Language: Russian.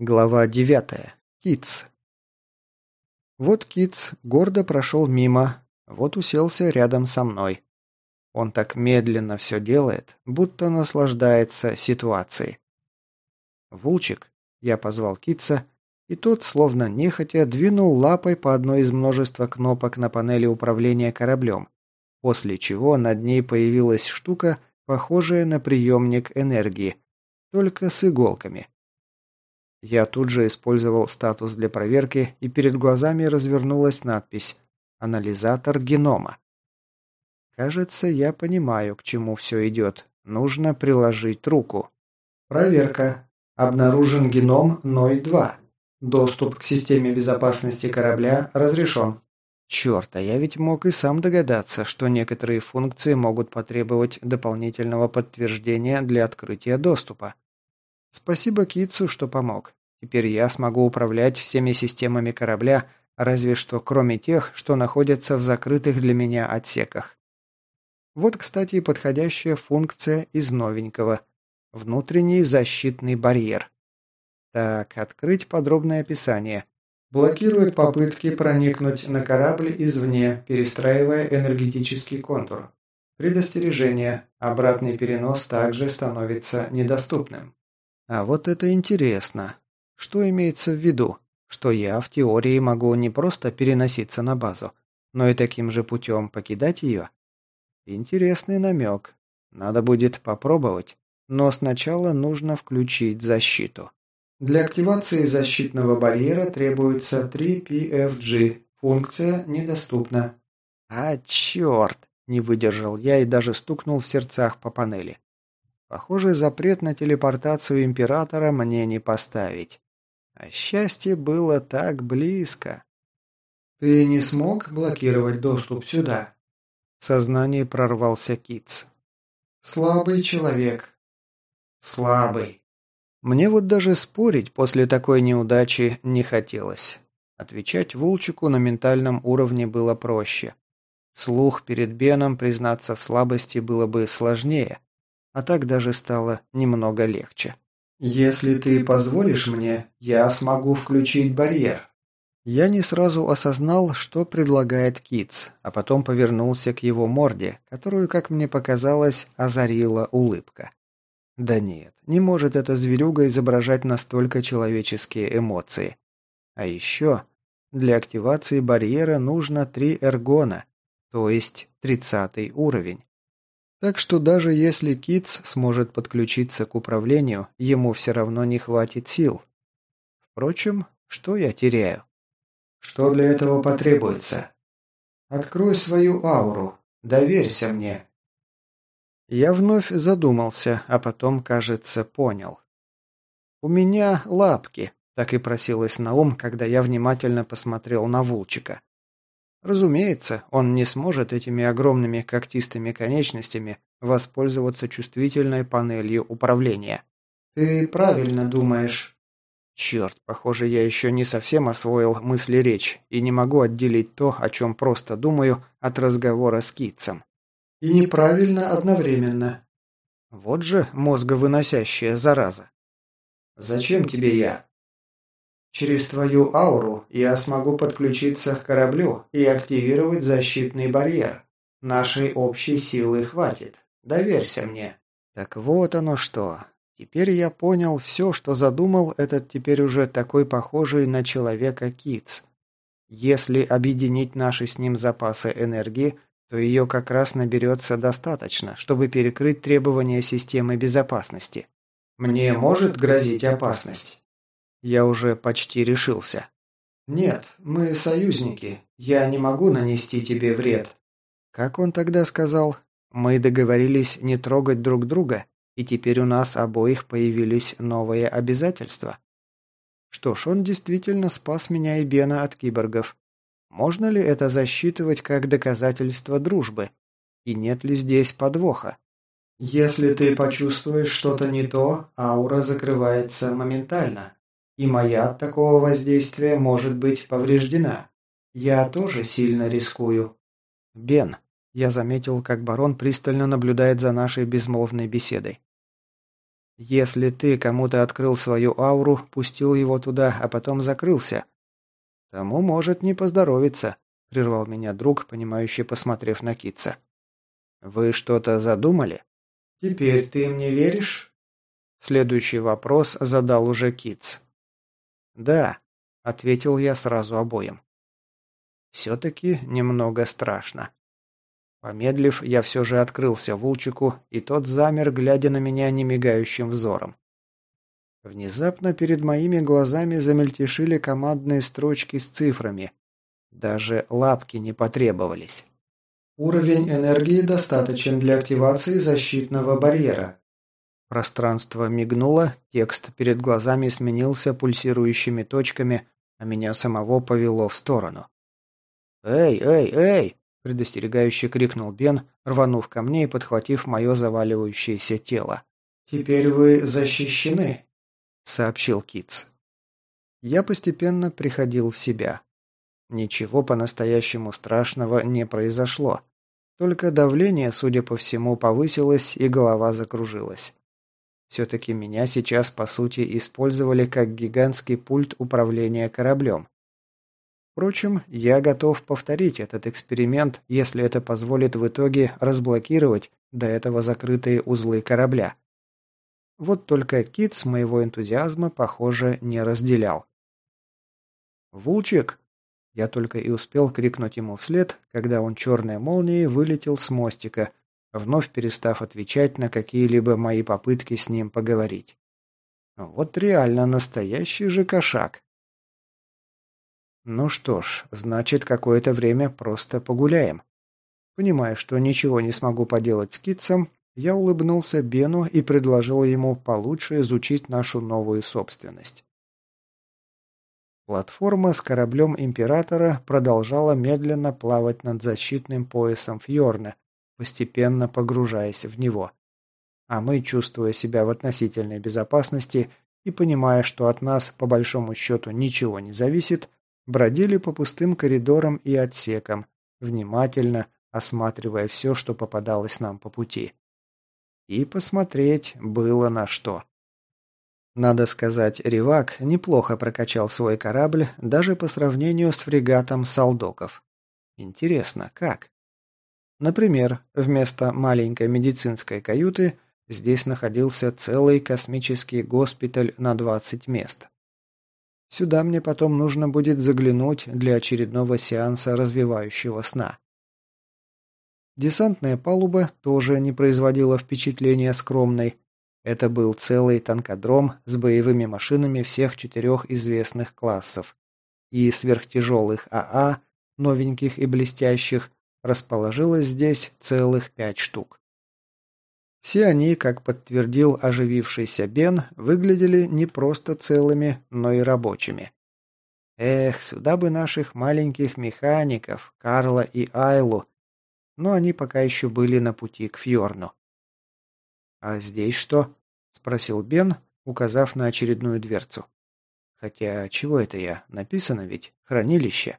Глава девятая. Китс. Вот Китс гордо прошел мимо, вот уселся рядом со мной. Он так медленно все делает, будто наслаждается ситуацией. «Вулчик», — я позвал Китса, и тот, словно нехотя, двинул лапой по одной из множества кнопок на панели управления кораблем, после чего над ней появилась штука, похожая на приемник энергии, только с иголками. Я тут же использовал статус для проверки, и перед глазами развернулась надпись «Анализатор генома». Кажется, я понимаю, к чему все идет. Нужно приложить руку. Проверка. Обнаружен геном Ной-2. Доступ к системе безопасности корабля разрешен. Черт, а я ведь мог и сам догадаться, что некоторые функции могут потребовать дополнительного подтверждения для открытия доступа. Спасибо Китсу, что помог. Теперь я смогу управлять всеми системами корабля, разве что кроме тех, что находятся в закрытых для меня отсеках. Вот, кстати, подходящая функция из новенького. Внутренний защитный барьер. Так, открыть подробное описание. Блокирует попытки проникнуть на корабль извне, перестраивая энергетический контур. Предостережение. Обратный перенос также становится недоступным. А вот это интересно. Что имеется в виду? Что я в теории могу не просто переноситься на базу, но и таким же путем покидать ее? Интересный намек. Надо будет попробовать, но сначала нужно включить защиту. Для активации защитного барьера требуется 3 PFG. Функция недоступна. А, черт! Не выдержал я и даже стукнул в сердцах по панели. Похоже, запрет на телепортацию Императора мне не поставить. А счастье было так близко. «Ты не смог блокировать доступ сюда?» В сознании прорвался Китс. «Слабый человек». «Слабый». Мне вот даже спорить после такой неудачи не хотелось. Отвечать Вулчику на ментальном уровне было проще. Слух перед Беном признаться в слабости было бы сложнее, а так даже стало немного легче. «Если ты позволишь мне, я смогу включить барьер». Я не сразу осознал, что предлагает Китс, а потом повернулся к его морде, которую, как мне показалось, озарила улыбка. Да нет, не может эта зверюга изображать настолько человеческие эмоции. А еще для активации барьера нужно три эргона, то есть тридцатый уровень. Так что даже если Китс сможет подключиться к управлению, ему все равно не хватит сил. Впрочем, что я теряю? Что для этого потребуется? Открой свою ауру. Доверься мне. Я вновь задумался, а потом, кажется, понял. У меня лапки, так и просилось на ум, когда я внимательно посмотрел на Вулчика. Разумеется, он не сможет этими огромными когтистыми конечностями воспользоваться чувствительной панелью управления. «Ты правильно думаешь». Черт, похоже, я еще не совсем освоил мысли речь и не могу отделить то, о чем просто думаю, от разговора с Китцем. «И неправильно одновременно». Вот же мозговыносящая зараза. «Зачем тебе я?» Через твою ауру я смогу подключиться к кораблю и активировать защитный барьер. Нашей общей силы хватит. Доверься мне». Так вот оно что. Теперь я понял все, что задумал этот теперь уже такой похожий на человека Китс. Если объединить наши с ним запасы энергии, то ее как раз наберется достаточно, чтобы перекрыть требования системы безопасности. Мне может грозить опасность? Я уже почти решился. «Нет, мы союзники. Я не могу нанести тебе вред». Как он тогда сказал? Мы договорились не трогать друг друга, и теперь у нас обоих появились новые обязательства. Что ж, он действительно спас меня и Бена от киборгов. Можно ли это засчитывать как доказательство дружбы? И нет ли здесь подвоха? Если ты почувствуешь что-то не то, аура закрывается моментально и моя от такого воздействия может быть повреждена. Я тоже сильно рискую. Бен, я заметил, как барон пристально наблюдает за нашей безмолвной беседой. Если ты кому-то открыл свою ауру, пустил его туда, а потом закрылся, тому может не поздоровиться, прервал меня друг, понимающий, посмотрев на Китца. Вы что-то задумали? Теперь ты мне веришь? Следующий вопрос задал уже Китц. Да, ответил я сразу обоим. Все-таки немного страшно. Помедлив, я все же открылся Вулчику, и тот замер, глядя на меня немигающим взором. Внезапно перед моими глазами замельтешили командные строчки с цифрами. Даже лапки не потребовались. Уровень энергии достаточен для активации защитного барьера. Пространство мигнуло, текст перед глазами сменился пульсирующими точками, а меня самого повело в сторону. «Эй, эй, эй!» предостерегающе крикнул Бен, рванув ко мне и подхватив мое заваливающееся тело. «Теперь вы защищены», — сообщил Китс. Я постепенно приходил в себя. Ничего по-настоящему страшного не произошло. Только давление, судя по всему, повысилось и голова закружилась. Все-таки меня сейчас, по сути, использовали как гигантский пульт управления кораблем. Впрочем, я готов повторить этот эксперимент, если это позволит в итоге разблокировать до этого закрытые узлы корабля. Вот только Кит с моего энтузиазма, похоже, не разделял. «Вулчик!» Я только и успел крикнуть ему вслед, когда он черной молнией вылетел с мостика, вновь перестав отвечать на какие-либо мои попытки с ним поговорить. Вот реально настоящий же кошак. Ну что ж, значит, какое-то время просто погуляем. Понимая, что ничего не смогу поделать с Китсом, я улыбнулся Бену и предложил ему получше изучить нашу новую собственность. Платформа с кораблем Императора продолжала медленно плавать над защитным поясом Фьорна, постепенно погружаясь в него. А мы, чувствуя себя в относительной безопасности и понимая, что от нас по большому счету ничего не зависит, бродили по пустым коридорам и отсекам, внимательно осматривая все, что попадалось нам по пути. И посмотреть было на что. Надо сказать, Ривак неплохо прокачал свой корабль даже по сравнению с фрегатом Салдоков. Интересно, как? Например, вместо маленькой медицинской каюты здесь находился целый космический госпиталь на 20 мест. Сюда мне потом нужно будет заглянуть для очередного сеанса развивающего сна. Десантная палуба тоже не производила впечатления скромной. Это был целый танкодром с боевыми машинами всех четырех известных классов. И сверхтяжелых АА, новеньких и блестящих, расположилось здесь целых пять штук. Все они, как подтвердил оживившийся Бен, выглядели не просто целыми, но и рабочими. Эх, сюда бы наших маленьких механиков, Карла и Айлу, но они пока еще были на пути к Фьорну. «А здесь что?» – спросил Бен, указав на очередную дверцу. «Хотя, чего это я? Написано ведь? Хранилище».